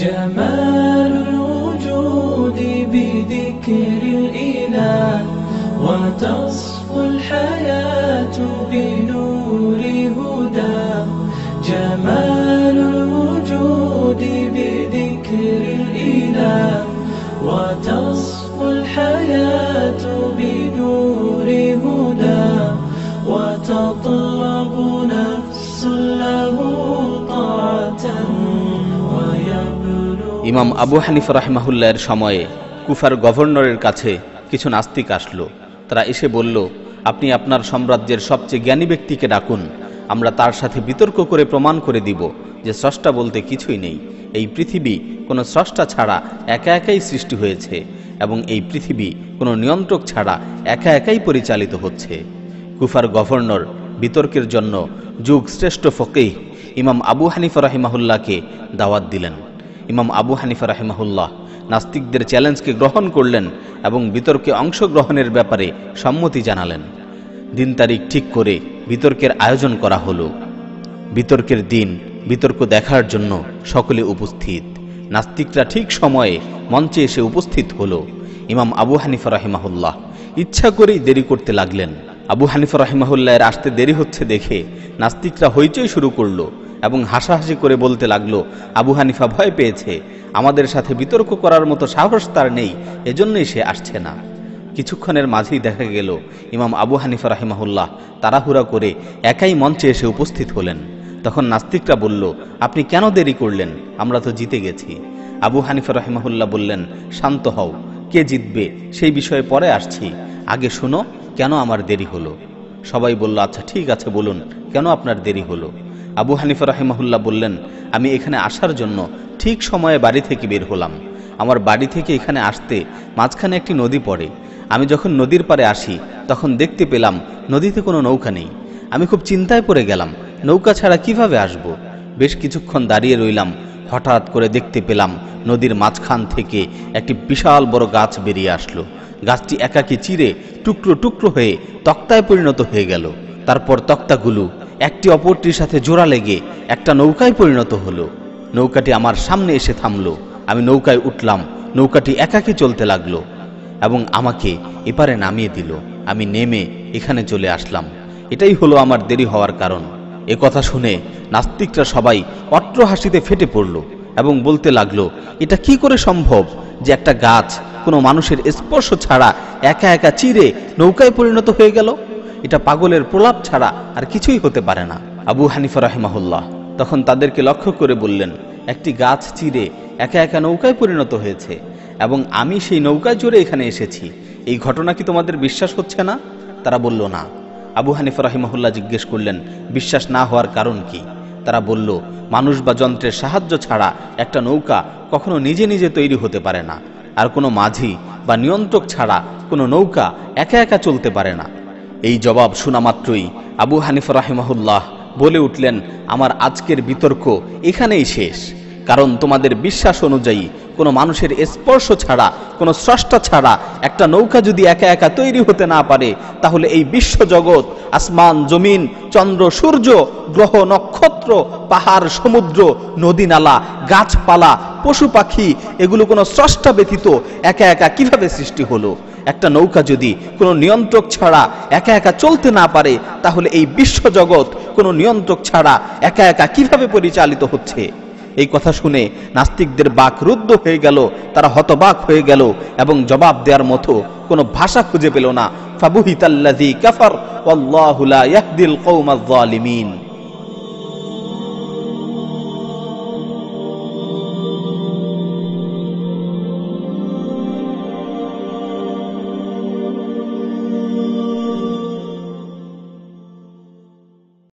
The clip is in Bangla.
جمال الوجود بذكر الإله وتصفو الحياة بنور هدى. جمال الوجود بذكر الإله وتصفو الحياة بنور هدى. وتطلب نفس له طاعة ইমাম আবু হানিফা রাহিমাহুল্লাহের সময়ে কুফার গভর্নরের কাছে কিছু নাস্তিক আসলো। তারা এসে বলল, আপনি আপনার সাম্রাজ্যের সবচেয়ে জ্ঞানী ব্যক্তিকে ডাকুন। আমরা তার সাথে বিতর্ক করে প্রমাণ করে দিব যে স্রষ্টা বলতে কিছুই নেই। এই পৃথিবী কোনো স্রষ্টা ছাড়া একা একাই সৃষ্টি হয়েছে এবং এই পৃথিবী কোনো নিয়ন্ত্রক ছাড়া একা একাই পরিচালিত হচ্ছে। কুফার গভর্নর বিতর্কের জন্য যুগ শ্রেষ্ঠ ফকিহ ইমাম আবু হানিফা রাহিমাহুল্লাহকে দাওয়াত দিলেন। ইমাম আবু হানিফা রাহিমাহুল্লাহ। নাস্তিকদের চ্যালেঞ্জকে গ্রহণ করলেন এবং বিতর্কে অংশগ্রহণের ব্যাপারে সম্মতি জানালেন। দিন তারিখ ঠিক করে বিতর্কের আয়োজন করা হলো। বিতর্কের দিন, বিতর্ক দেখার জন্য সকলে উপস্থিত। নাস্তিকরা ঠিক সময়ে মঞ্চে এসে উপস্থিত হলো। ইমাম আবু হানিফা রাহিমাহুল্লাহ ইচ্ছা করেই দেরি করতে লাগলেন। আবু হানিফা রাহিমাহুল্লাহের আসতে দেরি হচ্ছে দেখে নাস্তিকরা হইচই শুরু করল। এবং হাসাহাসি করে বলতে লাগল, আবু হানিফা ভয় পেয়েছে। আমাদের সাথে বিতর্ক করার মতো সাহস তার নেই, এজন্যই সে আসছে না। কিছুক্ষণের মাঝেই দেখা গেল, ইমাম আবু হানিফা রাহিমাহুল্লাহ তাড়াহুড়া করে একাই মঞ্চে এসে উপস্থিত হলেন। তখন নাস্তিকরা বলল, আপনি কেন দেরি করলেন? আমরা তো জিতে গেছি। আবু হানিফা রাহিমাহুল্লাহ বললেন, শান্ত হও। কে জিতবে? সেই বিষয়ে পরে আসছি। আগে শুনো, কেন আমার দেরি হলো? সবাই বলল আচ্ছা ঠিক আছে, বলুন। কেন আপনার দেরি হলো? আবু হানিফা রাহিমাহুল্লাহ বললেন, আমি এখানে আসার জন্য ঠিক সময়ে বাড়ি থেকে বের হলাম। আমার বাড়ি থেকে এখানে আসতে মাঝখানে একটি নদী পড়ে। আমি যখন নদীর পারে আসি, তখন দেখতে পেলাম নদীতে কোনো নৌকা নেই। আমি খুব চিন্তায় পড়ে গেলাম, নৌকা ছাড়া কীভাবে আসব? বেশ কিছুক্ষণ দাঁড়িয়ে রইলাম, হঠাৎ করে দেখতে পেলাম নদীর মাঝখান থেকে একটি বিশাল বড় গাছ বেরিয়ে আসলো। গাছটি একাকি চিরে টুকরো টুকরো হয়ে তক্তায় পরিণত হয়ে গেল। তারপর তক্তাগুলো একটি অপরটির সাথে জোড়া লেগে একটা নৌকায় পরিণত হলো। নৌকাটি আমার সামনে এসে থামলো। আমি নৌকায় উঠলাম। নৌকাটি একাকি চলতে লাগল এবং আমাকে এপারে নামিয়ে দিল। আমি নেমে এখানে চলে আসলাম। এটাই হলো আমার দেরি হওয়ার কারণ। এ কথা শুনে নাস্তিকরা সবাই অট্র হাসিতে ফেটে পড়ল এবং বলতে লাগল, এটা কি করে সম্ভব যে একটা গাছ কোনো মানুষের স্পর্শ ছাড়া একা একা চিরে নৌকায় পরিণত হয়ে গেল? এটা পাগলের প্রলাপ ছাড়া আর কিছুই হতে পারে না। আবু হানিফা রাহিমাহুল্লাহ তখন তাদেরকে লক্ষ্য করে বললেন, একটি গাছ চিরে একা একা নৌকায় পরিণত হয়েছে এবং আমি সেই নৌকায় চড়ে এখানে এসেছি। এই ঘটনা কি তোমাদের বিশ্বাস হচ্ছে না? তারা বলল, না। আবু হানিফা রাহিমাহুল্লাহ জিজ্ঞেস করলেন, বিশ্বাস না হওয়ার কারণ কি? তারা বলল, মানুষ বা যন্ত্রের সাহায্য ছাড়া একটা নৌকা কখনো নিজে নিজে তৈরি হতে পারে না। আর কোনো মাঝি বা নিয়ন্ত্রক ছাড়া কোনো নৌকা একা একা চলতে পারে না। এই জবাব শোনা মাত্রই আবু হানিফা রাহিমাহুল্লাহ বলে উঠলেন, আমার আজকের বিতর্ক এখানেই শেষ। কারণ তোমাদের বিশ্বাস অনুযায়ী কোনো মানুষের স্পর্শ ছাড়া, কোনো স্রষ্টা ছাড়া একটা নৌকা যদি একা একা তৈরি হতে না পারে, তাহলে এই বিশ্বজগৎ, আসমান, জমিন, চন্দ্র, সূর্য, গ্রহ, নক্ষত্র, পাহাড়, সমুদ্র নদী নালা গাছপালা, পশু পাখি, এগুলো কোনো স্রষ্টা ব্যতীত একা একা কীভাবে সৃষ্টি হলো? একটা নৌকা যদি কোনো নিয়ন্ত্রক ছাড়া একা একা চলতে না পারে, তাহলে এই বিশ্বজগৎ কোনো নিয়ন্ত্রক ছাড়া একা একা কীভাবে পরিচালিত হচ্ছে? এই কথা শুনে নাস্তিকদের বাক রুদ্ধ হয়ে গেল, তারা হতবাক হয়ে গেল এবং জবাব দেওয়ার মতো কোনো ভাষা খুঁজে পেল না। ফাবুহিতাল্লাযী কাফার, ওয়াল্লাহু লা ইয়াহদিল কওমায জালিমিন